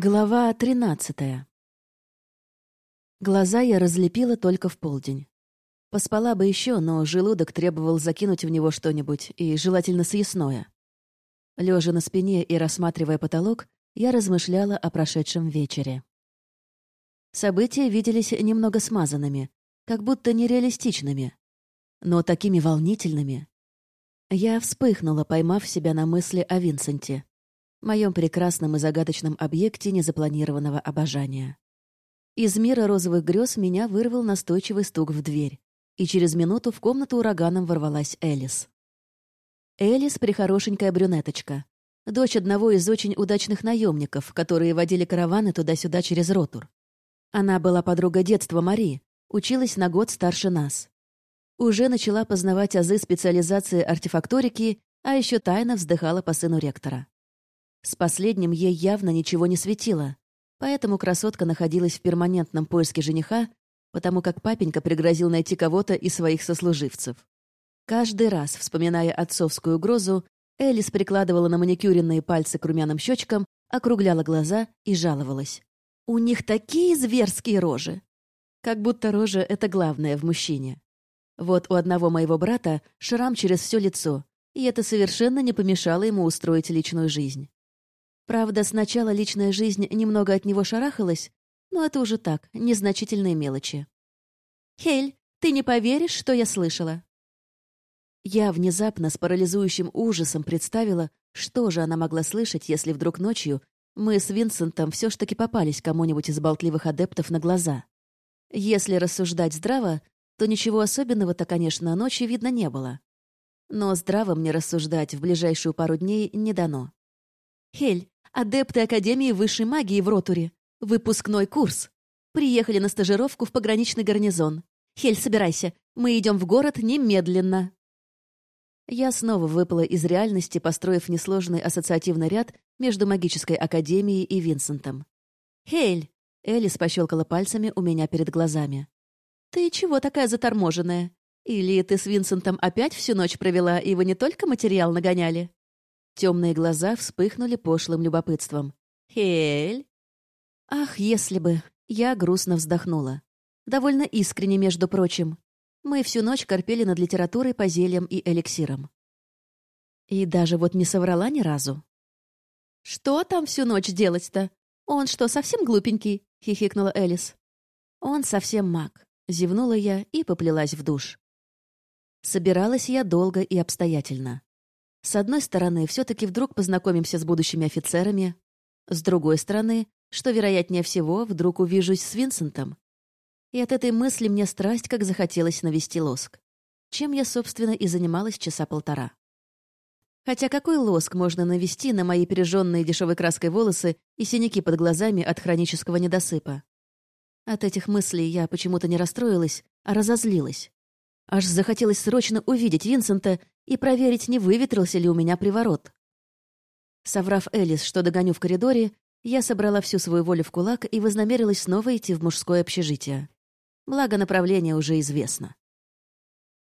Глава тринадцатая. Глаза я разлепила только в полдень. Поспала бы еще, но желудок требовал закинуть в него что-нибудь, и желательно съестное. Лежа на спине и рассматривая потолок, я размышляла о прошедшем вечере. События виделись немного смазанными, как будто нереалистичными, но такими волнительными. Я вспыхнула, поймав себя на мысли о Винсенте моем прекрасном и загадочном объекте незапланированного обожания. Из мира розовых грез меня вырвал настойчивый стук в дверь, и через минуту в комнату ураганом ворвалась Элис. Элис — прихорошенькая брюнеточка, дочь одного из очень удачных наемников, которые водили караваны туда-сюда через Ротур. Она была подруга детства Мари, училась на год старше нас. Уже начала познавать азы специализации артефакторики, а еще тайно вздыхала по сыну ректора. С последним ей явно ничего не светило, поэтому красотка находилась в перманентном поиске жениха, потому как папенька пригрозил найти кого-то из своих сослуживцев. Каждый раз, вспоминая отцовскую угрозу, Элис прикладывала на маникюренные пальцы к румяным щечкам, округляла глаза и жаловалась. «У них такие зверские рожи!» Как будто рожа — это главное в мужчине. Вот у одного моего брата шрам через все лицо, и это совершенно не помешало ему устроить личную жизнь. Правда, сначала личная жизнь немного от него шарахалась, но это уже так, незначительные мелочи. «Хель, ты не поверишь, что я слышала?» Я внезапно с парализующим ужасом представила, что же она могла слышать, если вдруг ночью мы с Винсентом все ж таки попались кому-нибудь из болтливых адептов на глаза. Если рассуждать здраво, то ничего особенного-то, конечно, ночью видно не было. Но здраво мне рассуждать в ближайшую пару дней не дано. «Хель, Адепты Академии высшей магии в Ротуре. Выпускной курс. Приехали на стажировку в пограничный гарнизон. Хель, собирайся. Мы идем в город немедленно. Я снова выпала из реальности, построив несложный ассоциативный ряд между магической академией и Винсентом. «Хель!» — Элис пощелкала пальцами у меня перед глазами. «Ты чего такая заторможенная? Или ты с Винсентом опять всю ночь провела, и вы не только материал нагоняли?» Темные глаза вспыхнули пошлым любопытством. «Хель?» «Ах, если бы!» Я грустно вздохнула. Довольно искренне, между прочим. Мы всю ночь корпели над литературой по зельям и эликсирам. И даже вот не соврала ни разу. «Что там всю ночь делать-то? Он что, совсем глупенький?» — хихикнула Элис. «Он совсем маг», — зевнула я и поплелась в душ. Собиралась я долго и обстоятельно. С одной стороны, все-таки вдруг познакомимся с будущими офицерами. С другой стороны, что, вероятнее всего, вдруг увижусь с Винсентом. И от этой мысли мне страсть как захотелось навести лоск. Чем я, собственно, и занималась часа полтора. Хотя какой лоск можно навести на мои пережженные дешевой краской волосы и синяки под глазами от хронического недосыпа? От этих мыслей я почему-то не расстроилась, а разозлилась. Аж захотелось срочно увидеть Винсента и проверить, не выветрился ли у меня приворот. Соврав Элис, что догоню в коридоре, я собрала всю свою волю в кулак и вознамерилась снова идти в мужское общежитие. Благо, направление уже известно.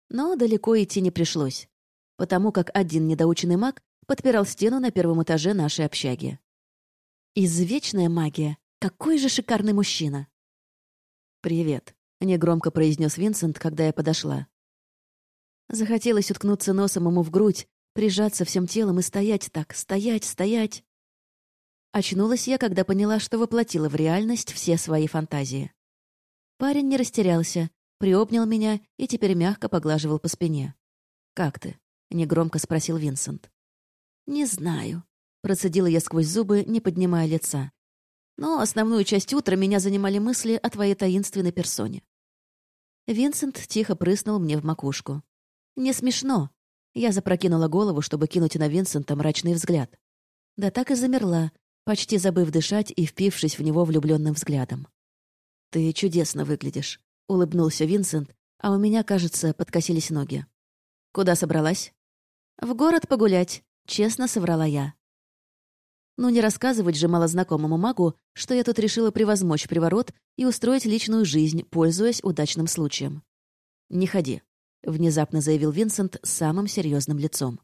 Но далеко идти не пришлось, потому как один недоученный маг подпирал стену на первом этаже нашей общаги. Извечная магия. Какой же шикарный мужчина! «Привет», — негромко произнес Винсент, когда я подошла. Захотелось уткнуться носом ему в грудь, прижаться всем телом и стоять так, стоять, стоять. Очнулась я, когда поняла, что воплотила в реальность все свои фантазии. Парень не растерялся, приобнял меня и теперь мягко поглаживал по спине. «Как ты?» — негромко спросил Винсент. «Не знаю», — процедила я сквозь зубы, не поднимая лица. Но основную часть утра меня занимали мысли о твоей таинственной персоне. Винсент тихо прыснул мне в макушку. «Не смешно». Я запрокинула голову, чтобы кинуть на Винсента мрачный взгляд. Да так и замерла, почти забыв дышать и впившись в него влюбленным взглядом. «Ты чудесно выглядишь», — улыбнулся Винсент, а у меня, кажется, подкосились ноги. «Куда собралась?» «В город погулять», — честно соврала я. Ну не рассказывать же малознакомому магу, что я тут решила превозмочь приворот и устроить личную жизнь, пользуясь удачным случаем. «Не ходи», — внезапно заявил Винсент самым серьезным лицом.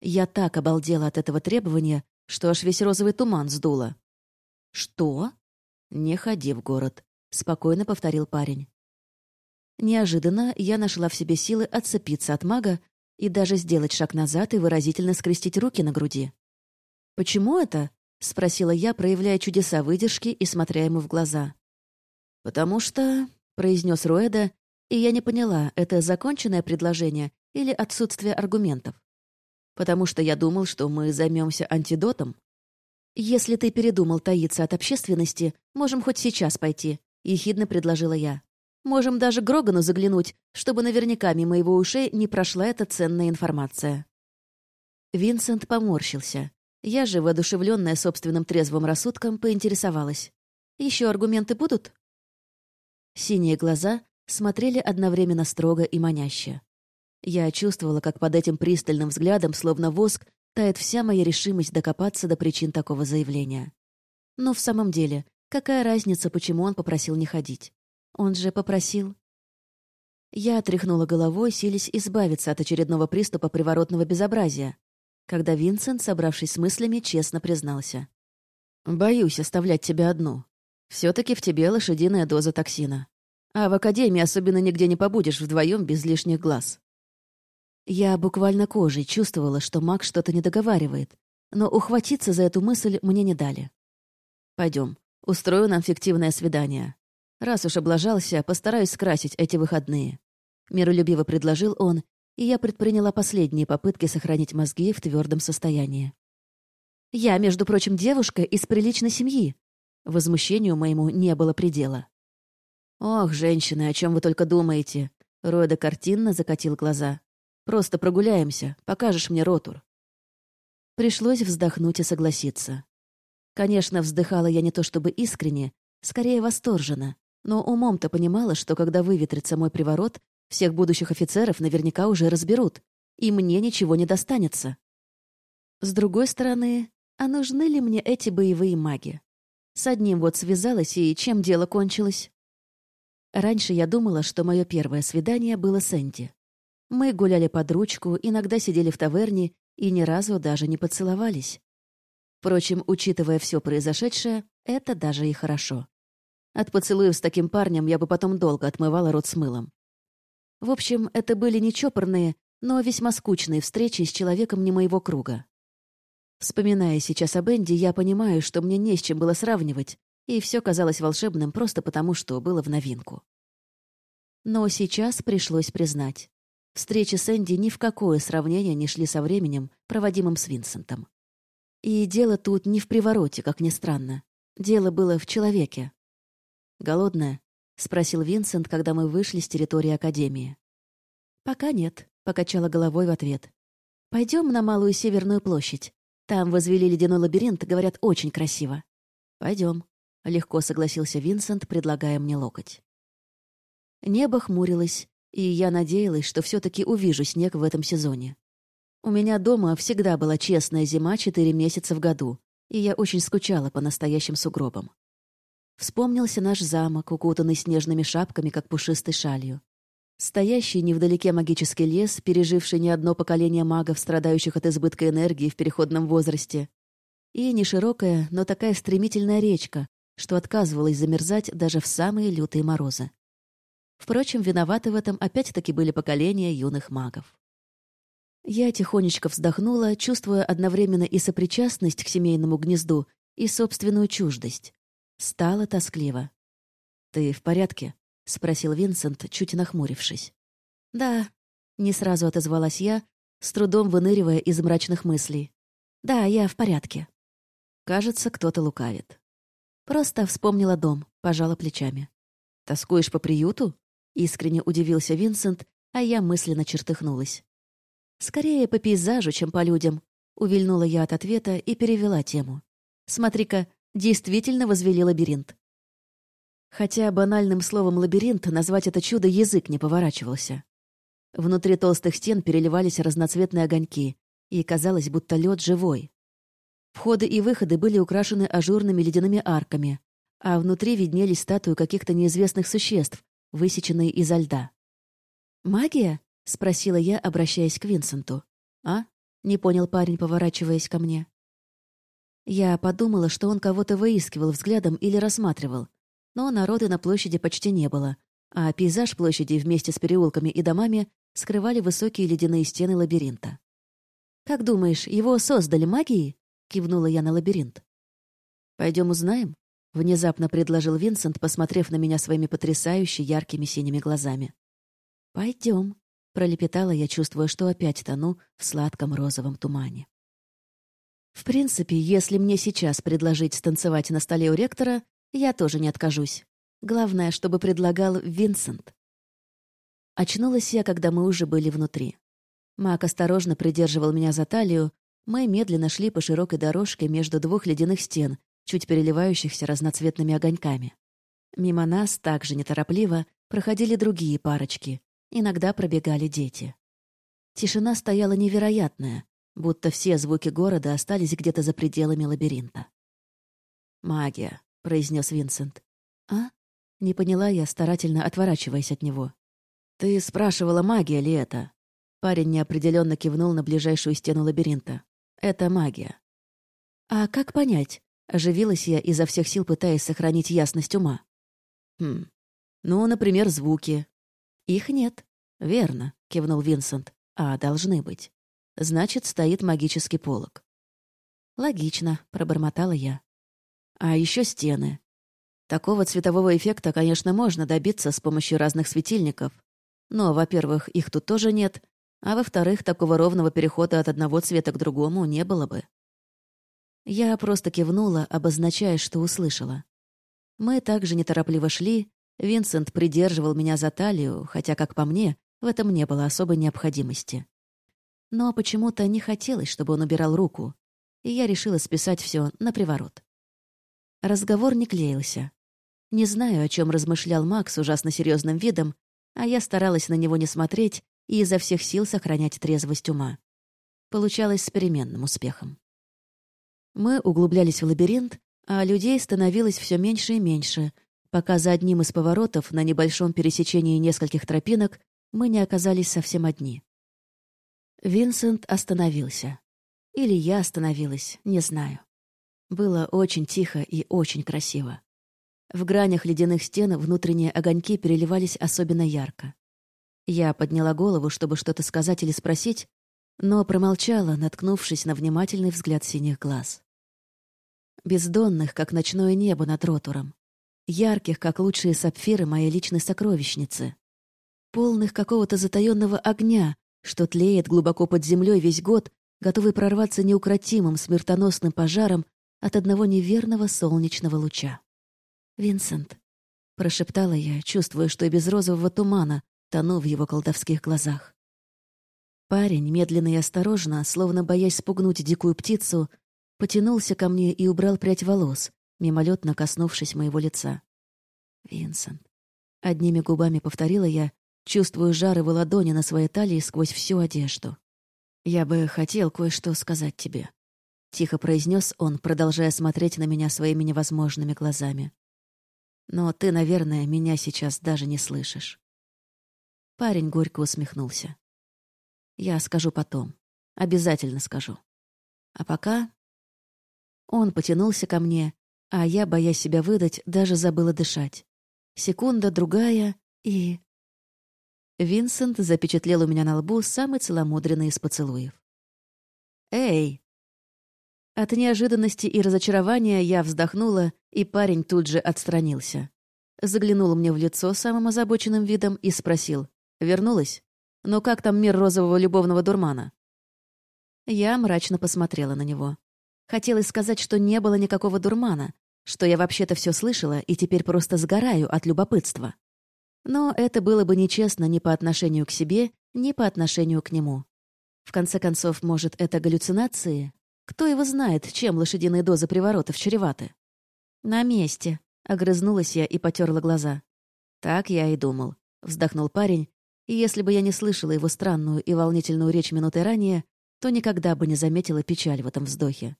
Я так обалдела от этого требования, что аж весь розовый туман сдуло. «Что?» «Не ходи в город», — спокойно повторил парень. Неожиданно я нашла в себе силы отцепиться от мага и даже сделать шаг назад и выразительно скрестить руки на груди. «Почему это?» — спросила я, проявляя чудеса выдержки и смотря ему в глаза. «Потому что...» — произнес Руэда, и я не поняла, это законченное предложение или отсутствие аргументов. Потому что я думал, что мы займемся антидотом. «Если ты передумал таиться от общественности, можем хоть сейчас пойти», — ехидно предложила я. «Можем даже Грогану заглянуть, чтобы наверняка мимо его ушей не прошла эта ценная информация». Винсент поморщился. Я же, воодушевленная собственным трезвым рассудком, поинтересовалась. Еще аргументы будут?» Синие глаза смотрели одновременно строго и маняще. Я чувствовала, как под этим пристальным взглядом, словно воск, тает вся моя решимость докопаться до причин такого заявления. Но в самом деле, какая разница, почему он попросил не ходить? Он же попросил. Я отряхнула головой, силясь избавиться от очередного приступа приворотного безобразия, когда Винсент, собравшись с мыслями, честно признался. «Боюсь оставлять тебя одну. все таки в тебе лошадиная доза токсина. А в академии особенно нигде не побудешь вдвоем без лишних глаз. Я буквально кожей чувствовала, что маг что-то не договаривает, но ухватиться за эту мысль мне не дали. Пойдем, устрою нам фиктивное свидание. Раз уж облажался, постараюсь скрасить эти выходные. Миролюбиво предложил он, и я предприняла последние попытки сохранить мозги в твердом состоянии. Я, между прочим, девушка из приличной семьи. Возмущению моему не было предела. «Ох, женщины, о чем вы только думаете?» Ройда картинно закатил глаза. Просто прогуляемся, покажешь мне ротур». Пришлось вздохнуть и согласиться. Конечно, вздыхала я не то чтобы искренне, скорее восторженно, но умом-то понимала, что когда выветрится мой приворот, всех будущих офицеров наверняка уже разберут, и мне ничего не достанется. С другой стороны, а нужны ли мне эти боевые маги? С одним вот связалась, и чем дело кончилось? Раньше я думала, что мое первое свидание было с Энди. Мы гуляли под ручку, иногда сидели в таверне и ни разу даже не поцеловались. Впрочем, учитывая все произошедшее, это даже и хорошо. От поцелуев с таким парнем я бы потом долго отмывала рот с мылом. В общем, это были не чопорные, но весьма скучные встречи с человеком не моего круга. Вспоминая сейчас об Энди, я понимаю, что мне не с чем было сравнивать, и все казалось волшебным просто потому, что было в новинку. Но сейчас пришлось признать. Встречи с Энди ни в какое сравнение не шли со временем, проводимым с Винсентом. И дело тут не в привороте, как ни странно. Дело было в человеке. «Голодная?» — спросил Винсент, когда мы вышли с территории Академии. «Пока нет», — покачала головой в ответ. Пойдем на Малую Северную площадь. Там возвели ледяной лабиринт, говорят, очень красиво. Пойдем, легко согласился Винсент, предлагая мне локоть. Небо хмурилось, и я надеялась, что все таки увижу снег в этом сезоне. У меня дома всегда была честная зима четыре месяца в году, и я очень скучала по настоящим сугробам. Вспомнился наш замок, укутанный снежными шапками, как пушистой шалью. Стоящий невдалеке магический лес, переживший не одно поколение магов, страдающих от избытка энергии в переходном возрасте. И неширокая, но такая стремительная речка, что отказывалась замерзать даже в самые лютые морозы. Впрочем, виноваты в этом опять-таки были поколения юных магов. Я тихонечко вздохнула, чувствуя одновременно и сопричастность к семейному гнезду, и собственную чуждость. Стало тоскливо. «Ты в порядке?» — спросил Винсент, чуть нахмурившись. «Да», — не сразу отозвалась я, с трудом выныривая из мрачных мыслей. «Да, я в порядке». Кажется, кто-то лукавит. Просто вспомнила дом, пожала плечами. «Тоскуешь по приюту?» Искренне удивился Винсент, а я мысленно чертыхнулась. «Скорее по пейзажу, чем по людям», — увильнула я от ответа и перевела тему. «Смотри-ка, действительно возвели лабиринт». Хотя банальным словом «лабиринт» назвать это чудо язык не поворачивался. Внутри толстых стен переливались разноцветные огоньки, и казалось, будто лед живой. Входы и выходы были украшены ажурными ледяными арками, а внутри виднелись статуи каких-то неизвестных существ, высеченные изо льда. «Магия?» — спросила я, обращаясь к Винсенту. «А?» — не понял парень, поворачиваясь ко мне. Я подумала, что он кого-то выискивал взглядом или рассматривал. Но народа на площади почти не было, а пейзаж площади вместе с переулками и домами скрывали высокие ледяные стены лабиринта. «Как думаешь, его создали магией?» — кивнула я на лабиринт. Пойдем узнаем?» — внезапно предложил Винсент, посмотрев на меня своими потрясающе яркими синими глазами. Пойдем, пролепетала я, чувствуя, что опять тону в сладком розовом тумане. В принципе, если мне сейчас предложить станцевать на столе у ректора, я тоже не откажусь. Главное, чтобы предлагал Винсент. Очнулась я, когда мы уже были внутри. Мак осторожно придерживал меня за талию, мы медленно шли по широкой дорожке между двух ледяных стен, чуть переливающихся разноцветными огоньками. Мимо нас, также неторопливо, проходили другие парочки, иногда пробегали дети. Тишина стояла невероятная, будто все звуки города остались где-то за пределами лабиринта. «Магия», — произнес Винсент. «А?» — не поняла я, старательно отворачиваясь от него. «Ты спрашивала, магия ли это?» Парень неопределенно кивнул на ближайшую стену лабиринта. «Это магия». «А как понять?» — оживилась я, изо всех сил пытаясь сохранить ясность ума. «Хм. Ну, например, звуки». «Их нет». «Верно», — кивнул Винсент. «А, должны быть. Значит, стоит магический полог». «Логично», — пробормотала я. «А еще стены. Такого цветового эффекта, конечно, можно добиться с помощью разных светильников, но, во-первых, их тут тоже нет, а во-вторых, такого ровного перехода от одного цвета к другому не было бы. Я просто кивнула, обозначая, что услышала. Мы также неторопливо шли, Винсент придерживал меня за талию, хотя, как по мне, в этом не было особой необходимости. Но почему-то не хотелось, чтобы он убирал руку, и я решила списать все на приворот. Разговор не клеился. Не знаю, о чем размышлял Макс ужасно серьезным видом, а я старалась на него не смотреть и изо всех сил сохранять трезвость ума. Получалось с переменным успехом. Мы углублялись в лабиринт, а людей становилось все меньше и меньше, пока за одним из поворотов на небольшом пересечении нескольких тропинок мы не оказались совсем одни. Винсент остановился. Или я остановилась, не знаю. Было очень тихо и очень красиво. В гранях ледяных стен внутренние огоньки переливались особенно ярко. Я подняла голову, чтобы что-то сказать или спросить, но промолчала, наткнувшись на внимательный взгляд синих глаз. Бездонных, как ночное небо над ротором. Ярких, как лучшие сапфиры моей личной сокровищницы. Полных какого-то затаённого огня, что тлеет глубоко под землей весь год, готовый прорваться неукротимым смертоносным пожаром от одного неверного солнечного луча. «Винсент», — прошептала я, чувствуя, что и без розового тумана тону в его колдовских глазах. Парень, медленно и осторожно, словно боясь спугнуть дикую птицу, потянулся ко мне и убрал прядь волос, мимолетно коснувшись моего лица. «Винсент». Одними губами повторила я, чувствуя жар его ладони на своей талии сквозь всю одежду. «Я бы хотел кое-что сказать тебе», — тихо произнес он, продолжая смотреть на меня своими невозможными глазами. Но ты, наверное, меня сейчас даже не слышишь. Парень горько усмехнулся. Я скажу потом. Обязательно скажу. А пока... Он потянулся ко мне, а я, боясь себя выдать, даже забыла дышать. Секунда, другая и... Винсент запечатлел у меня на лбу самый целомудренный из поцелуев. «Эй!» От неожиданности и разочарования я вздохнула, и парень тут же отстранился. Заглянул мне в лицо самым озабоченным видом и спросил. «Вернулась? Но как там мир розового любовного дурмана?» Я мрачно посмотрела на него. Хотелось сказать, что не было никакого дурмана, что я вообще-то все слышала и теперь просто сгораю от любопытства. Но это было бы нечестно ни по отношению к себе, ни по отношению к нему. В конце концов, может, это галлюцинации, кто его знает, чем лошадиные дозы приворотов чреваты? «На месте», — огрызнулась я и потерла глаза. «Так я и думал», — вздохнул парень, и если бы я не слышала его странную и волнительную речь минуты ранее, то никогда бы не заметила печаль в этом вздохе.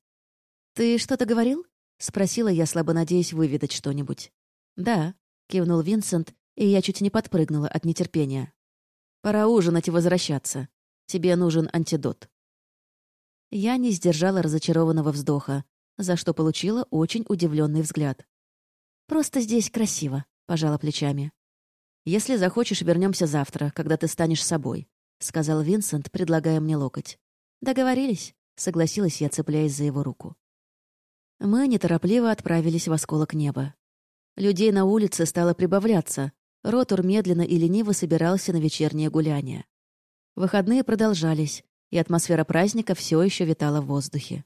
«Ты что-то говорил?» — спросила я, слабо надеясь выведать что-нибудь. «Да», — кивнул Винсент, и я чуть не подпрыгнула от нетерпения. «Пора ужинать и возвращаться. Тебе нужен антидот». Я не сдержала разочарованного вздоха, за что получила очень удивленный взгляд. «Просто здесь красиво», — пожала плечами. «Если захочешь, вернемся завтра, когда ты станешь собой», — сказал Винсент, предлагая мне локоть. «Договорились?» — согласилась я, цепляясь за его руку. Мы неторопливо отправились в осколок неба. Людей на улице стало прибавляться. Ротор медленно и лениво собирался на вечернее гуляние. Выходные продолжались, и атмосфера праздника все еще витала в воздухе.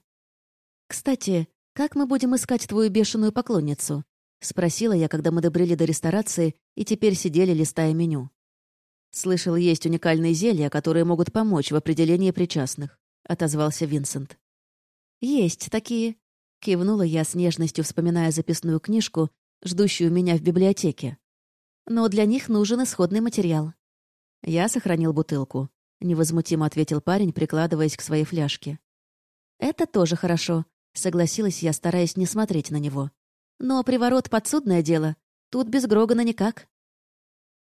«Кстати, как мы будем искать твою бешеную поклонницу?» — спросила я, когда мы добрели до ресторации и теперь сидели, листая меню. «Слышал, есть уникальные зелья, которые могут помочь в определении причастных», — отозвался Винсент. «Есть такие», — кивнула я с нежностью, вспоминая записную книжку, ждущую меня в библиотеке. «Но для них нужен исходный материал». Я сохранил бутылку. — невозмутимо ответил парень, прикладываясь к своей фляжке. «Это тоже хорошо», — согласилась я, стараясь не смотреть на него. «Но приворот — подсудное дело. Тут без Грогана никак».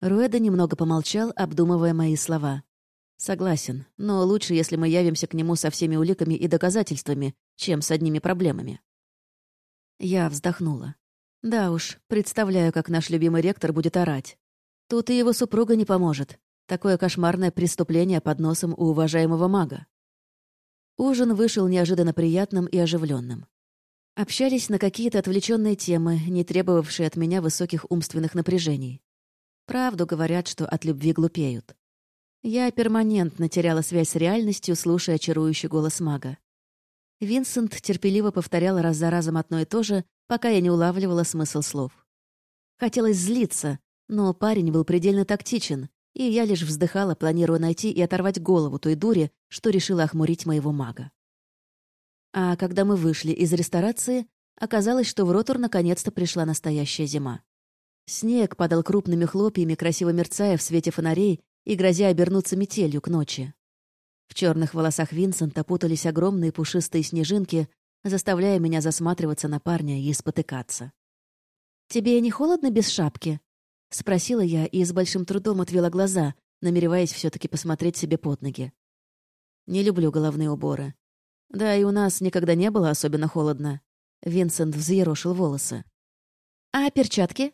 Руэда немного помолчал, обдумывая мои слова. «Согласен, но лучше, если мы явимся к нему со всеми уликами и доказательствами, чем с одними проблемами». Я вздохнула. Да уж, представляю, как наш любимый ректор будет орать. Тут и его супруга не поможет. Такое кошмарное преступление под носом у уважаемого мага. Ужин вышел неожиданно приятным и оживленным. Общались на какие-то отвлеченные темы, не требовавшие от меня высоких умственных напряжений. Правду говорят, что от любви глупеют. Я перманентно теряла связь с реальностью, слушая чарующий голос мага. Винсент терпеливо повторял раз за разом одно и то же, пока я не улавливала смысл слов. Хотелось злиться, но парень был предельно тактичен, и я лишь вздыхала, планируя найти и оторвать голову той дуре, что решила охмурить моего мага. А когда мы вышли из ресторации, оказалось, что в Ротор наконец-то пришла настоящая зима. Снег падал крупными хлопьями, красиво мерцая в свете фонарей и грозя обернуться метелью к ночи. В черных волосах Винсента путались огромные пушистые снежинки, заставляя меня засматриваться на парня и спотыкаться. «Тебе не холодно без шапки?» — спросила я и с большим трудом отвела глаза, намереваясь все таки посмотреть себе под ноги. Не люблю головные уборы. Да, и у нас никогда не было особенно холодно. Винсент взъерошил волосы. «А перчатки?»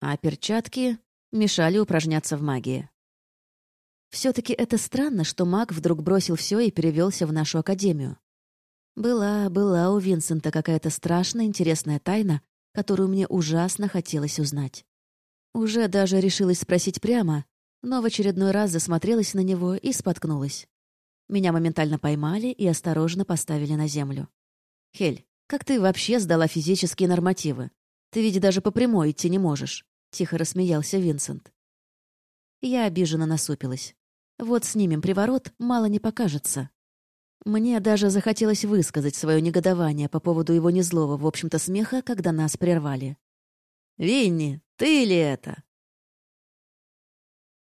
А перчатки мешали упражняться в магии. все таки это странно, что маг вдруг бросил все и перевелся в нашу академию. Была, была у Винсента какая-то страшная интересная тайна, которую мне ужасно хотелось узнать. Уже даже решилась спросить прямо, но в очередной раз засмотрелась на него и споткнулась. Меня моментально поймали и осторожно поставили на землю. «Хель, как ты вообще сдала физические нормативы? Ты ведь даже по прямой идти не можешь», — тихо рассмеялся Винсент. Я обиженно насупилась. Вот снимем приворот, мало не покажется. Мне даже захотелось высказать свое негодование по поводу его незлого, в общем-то, смеха, когда нас прервали. «Винни, ты ли это?»